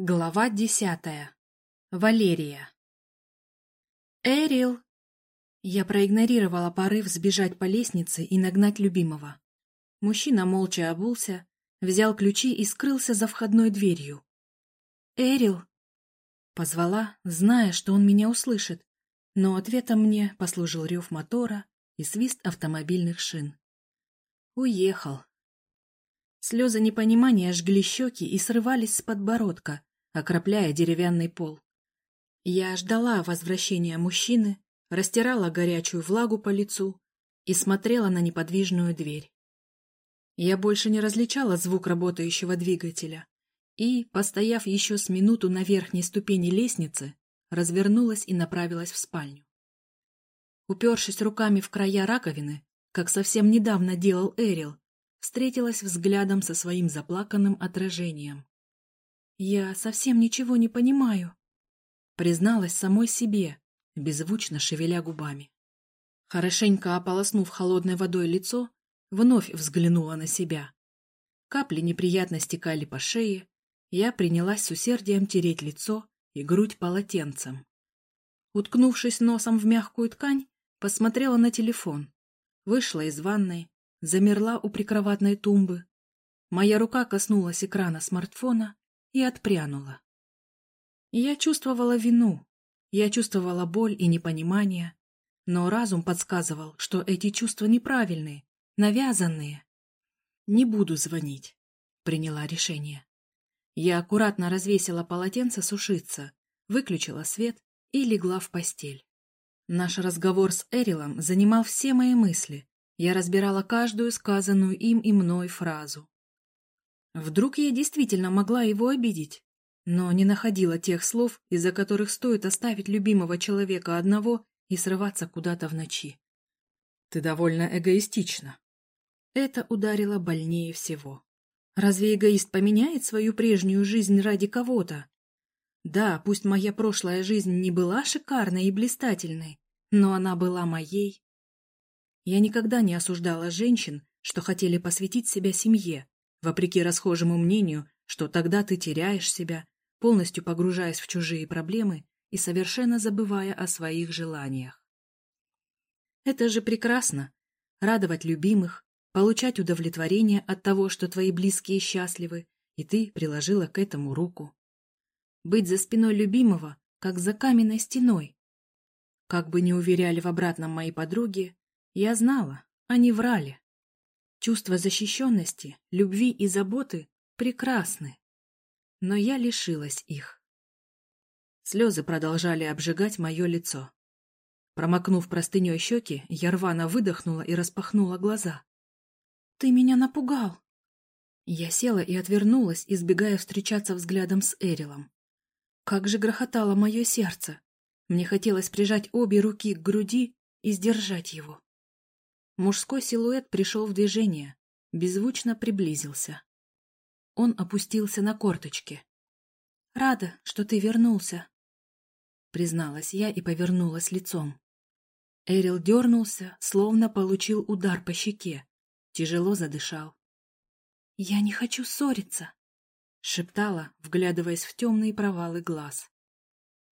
Глава десятая. Валерия. «Эрил!» Я проигнорировала порыв сбежать по лестнице и нагнать любимого. Мужчина молча обулся, взял ключи и скрылся за входной дверью. «Эрил!» Позвала, зная, что он меня услышит, но ответом мне послужил рев мотора и свист автомобильных шин. Уехал. Слезы непонимания жгли щеки и срывались с подбородка, окропляя деревянный пол. Я ждала возвращения мужчины, растирала горячую влагу по лицу и смотрела на неподвижную дверь. Я больше не различала звук работающего двигателя и, постояв еще с минуту на верхней ступени лестницы, развернулась и направилась в спальню. Упершись руками в края раковины, как совсем недавно делал Эрил, встретилась взглядом со своим заплаканным отражением. «Я совсем ничего не понимаю», — призналась самой себе, беззвучно шевеля губами. Хорошенько ополоснув холодной водой лицо, вновь взглянула на себя. Капли неприятно стекали по шее, я принялась с усердием тереть лицо и грудь полотенцем. Уткнувшись носом в мягкую ткань, посмотрела на телефон, вышла из ванной, замерла у прикроватной тумбы. Моя рука коснулась экрана смартфона, и отпрянула. Я чувствовала вину, я чувствовала боль и непонимание, но разум подсказывал, что эти чувства неправильные, навязанные. «Не буду звонить», — приняла решение. Я аккуратно развесила полотенце сушиться, выключила свет и легла в постель. Наш разговор с Эрилом занимал все мои мысли. Я разбирала каждую сказанную им и мной фразу. Вдруг я действительно могла его обидеть, но не находила тех слов, из-за которых стоит оставить любимого человека одного и срываться куда-то в ночи. Ты довольно эгоистична. Это ударило больнее всего. Разве эгоист поменяет свою прежнюю жизнь ради кого-то? Да, пусть моя прошлая жизнь не была шикарной и блистательной, но она была моей. Я никогда не осуждала женщин, что хотели посвятить себя семье, вопреки расхожему мнению, что тогда ты теряешь себя, полностью погружаясь в чужие проблемы и совершенно забывая о своих желаниях. Это же прекрасно — радовать любимых, получать удовлетворение от того, что твои близкие счастливы, и ты приложила к этому руку. Быть за спиной любимого, как за каменной стеной. Как бы ни уверяли в обратном мои подруги, я знала, они врали. Чувства защищенности, любви и заботы прекрасны. Но я лишилась их. Слезы продолжали обжигать мое лицо. Промокнув простыней щеки, я рвано выдохнула и распахнула глаза. «Ты меня напугал!» Я села и отвернулась, избегая встречаться взглядом с Эрилом. Как же грохотало мое сердце! Мне хотелось прижать обе руки к груди и сдержать его. Мужской силуэт пришел в движение, беззвучно приблизился. Он опустился на корточки. «Рада, что ты вернулся», — призналась я и повернулась лицом. Эрил дернулся, словно получил удар по щеке, тяжело задышал. «Я не хочу ссориться», — шептала, вглядываясь в темные провалы глаз.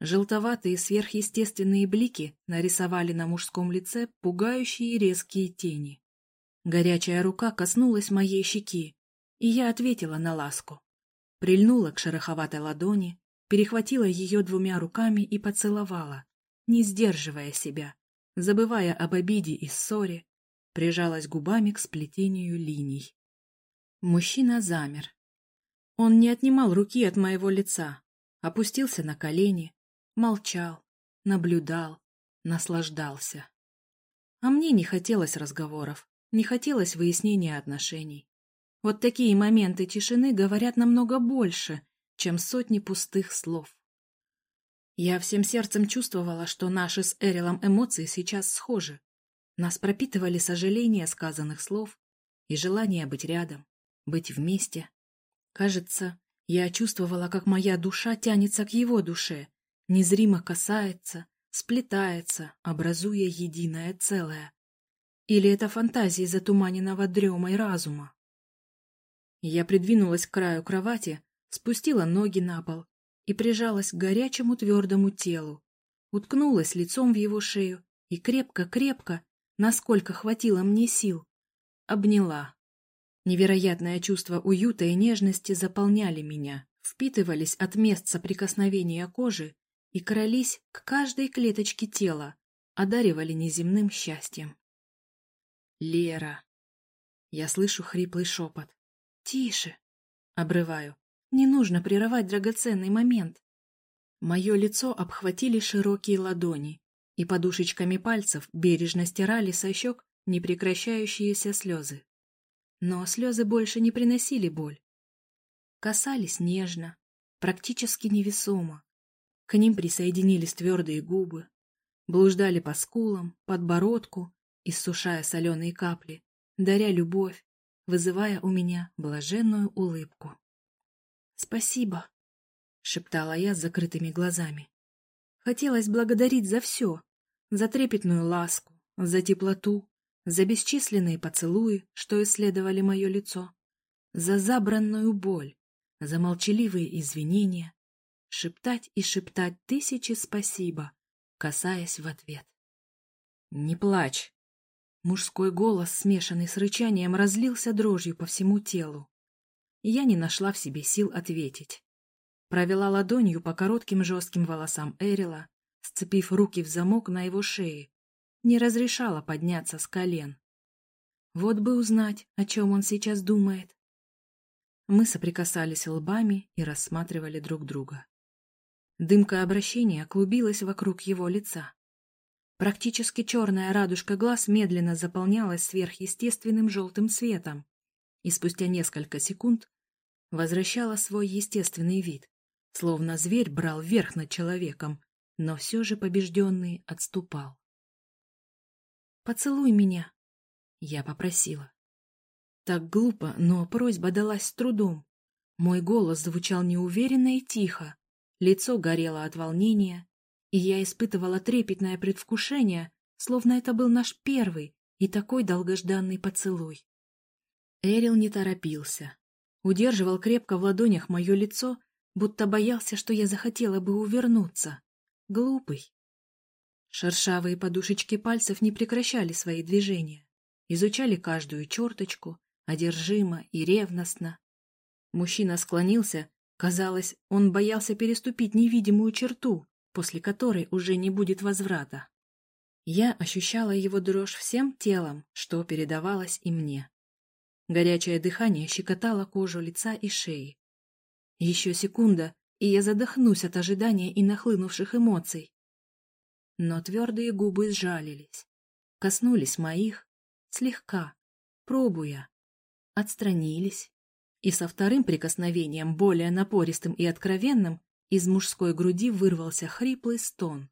Желтоватые сверхъестественные блики нарисовали на мужском лице пугающие резкие тени. Горячая рука коснулась моей щеки, и я ответила на ласку. Прильнула к шероховатой ладони, перехватила ее двумя руками и поцеловала, не сдерживая себя, забывая об обиде и ссоре, прижалась губами к сплетению линий. Мужчина замер. Он не отнимал руки от моего лица, опустился на колени, молчал, наблюдал, наслаждался. А мне не хотелось разговоров, не хотелось выяснения отношений. Вот такие моменты тишины говорят намного больше, чем сотни пустых слов. Я всем сердцем чувствовала, что наши с Эрилом эмоции сейчас схожи. Нас пропитывали сожаления сказанных слов и желание быть рядом, быть вместе. Кажется, я чувствовала, как моя душа тянется к его душе, незримо касается, сплетается, образуя единое целое. Или это фантазии затуманенного дремой разума? Я придвинулась к краю кровати, спустила ноги на пол и прижалась к горячему твердому телу, уткнулась лицом в его шею и крепко-крепко, насколько хватило мне сил, обняла. Невероятное чувство уюта и нежности заполняли меня, впитывались от мест соприкосновения кожи и крались к каждой клеточке тела, одаривали неземным счастьем. «Лера!» Я слышу хриплый шепот. «Тише!» Обрываю. Не нужно прерывать драгоценный момент. Мое лицо обхватили широкие ладони, и подушечками пальцев бережно стирали со щек непрекращающиеся слезы. Но слезы больше не приносили боль. Касались нежно, практически невесомо. К ним присоединились твердые губы, блуждали по скулам, подбородку, иссушая соленые капли, даря любовь, вызывая у меня блаженную улыбку. «Спасибо», — шептала я с закрытыми глазами. Хотелось благодарить за все, за трепетную ласку, за теплоту, за бесчисленные поцелуи, что исследовали мое лицо, за забранную боль, за молчаливые извинения, шептать и шептать тысячи спасибо, касаясь в ответ. «Не плачь!» Мужской голос, смешанный с рычанием, разлился дрожью по всему телу. Я не нашла в себе сил ответить. Провела ладонью по коротким жестким волосам Эрила, сцепив руки в замок на его шее, не разрешала подняться с колен. Вот бы узнать, о чем он сейчас думает. Мы соприкасались лбами и рассматривали друг друга. Дымка обращения клубилась вокруг его лица. Практически черная радужка глаз медленно заполнялась сверхъестественным желтым светом и спустя несколько секунд возвращала свой естественный вид, словно зверь брал верх над человеком, но все же побежденный отступал. «Поцелуй меня!» — я попросила. Так глупо, но просьба далась с трудом. Мой голос звучал неуверенно и тихо, лицо горело от волнения, и я испытывала трепетное предвкушение, словно это был наш первый и такой долгожданный поцелуй. Эрил не торопился. Удерживал крепко в ладонях мое лицо, будто боялся, что я захотела бы увернуться. Глупый. Шершавые подушечки пальцев не прекращали свои движения, изучали каждую черточку, одержимо и ревностно. Мужчина склонился, казалось, он боялся переступить невидимую черту, после которой уже не будет возврата. Я ощущала его дрожь всем телом, что передавалось и мне. Горячее дыхание щекотало кожу лица и шеи. Еще секунда, и я задохнусь от ожидания и нахлынувших эмоций. Но твердые губы сжалились, коснулись моих, слегка, пробуя, отстранились, и со вторым прикосновением, более напористым и откровенным, из мужской груди вырвался хриплый стон.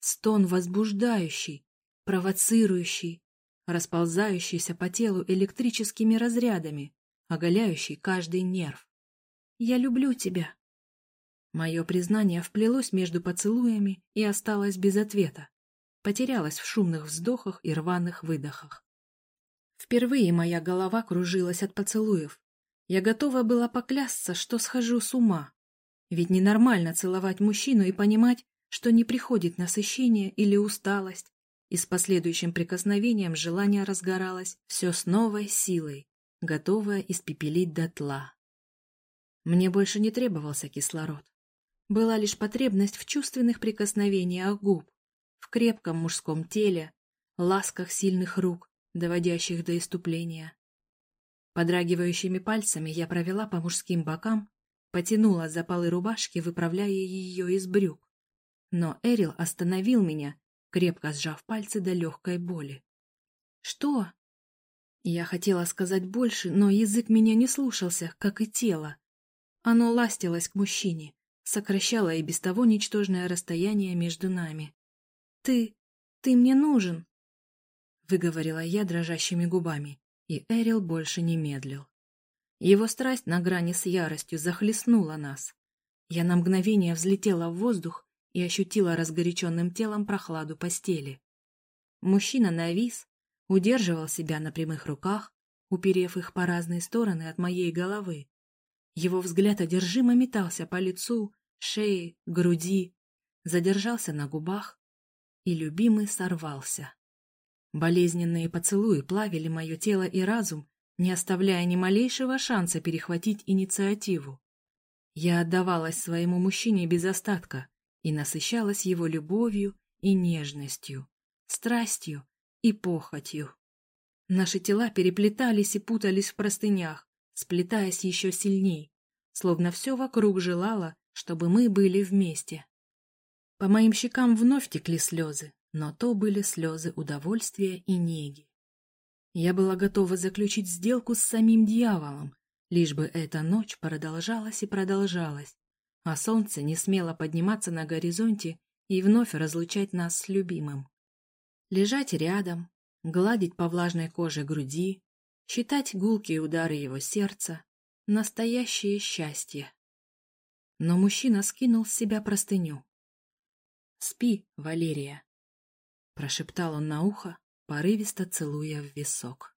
Стон возбуждающий, провоцирующий, расползающийся по телу электрическими разрядами, оголяющий каждый нерв. «Я люблю тебя!» Мое признание вплелось между поцелуями и осталось без ответа, потерялось в шумных вздохах и рваных выдохах. Впервые моя голова кружилась от поцелуев. Я готова была поклясться, что схожу с ума. Ведь ненормально целовать мужчину и понимать, что не приходит насыщение или усталость, и с последующим прикосновением желание разгоралось все с новой силой, готовое испепелить дотла. Мне больше не требовался кислород. Была лишь потребность в чувственных прикосновениях губ, в крепком мужском теле, ласках сильных рук, доводящих до иступления. Подрагивающими пальцами я провела по мужским бокам, потянула за полы рубашки, выправляя ее из брюк. Но Эрил остановил меня крепко сжав пальцы до легкой боли. «Что?» Я хотела сказать больше, но язык меня не слушался, как и тело. Оно ластилось к мужчине, сокращало и без того ничтожное расстояние между нами. «Ты... ты мне нужен!» Выговорила я дрожащими губами, и Эрил больше не медлил. Его страсть на грани с яростью захлестнула нас. Я на мгновение взлетела в воздух и ощутила разгоряченным телом прохладу постели. Мужчина навис, удерживал себя на прямых руках, уперев их по разные стороны от моей головы. Его взгляд одержимо метался по лицу, шее, груди, задержался на губах, и любимый сорвался. Болезненные поцелуи плавили мое тело и разум, не оставляя ни малейшего шанса перехватить инициативу. Я отдавалась своему мужчине без остатка и насыщалась его любовью и нежностью, страстью и похотью. Наши тела переплетались и путались в простынях, сплетаясь еще сильней, словно все вокруг желало, чтобы мы были вместе. По моим щекам вновь текли слезы, но то были слезы удовольствия и неги. Я была готова заключить сделку с самим дьяволом, лишь бы эта ночь продолжалась и продолжалась, а солнце не смело подниматься на горизонте и вновь разлучать нас с любимым. Лежать рядом, гладить по влажной коже груди, считать гулкие удары его сердца — настоящее счастье. Но мужчина скинул с себя простыню. «Спи, Валерия», — прошептал он на ухо, порывисто целуя в висок.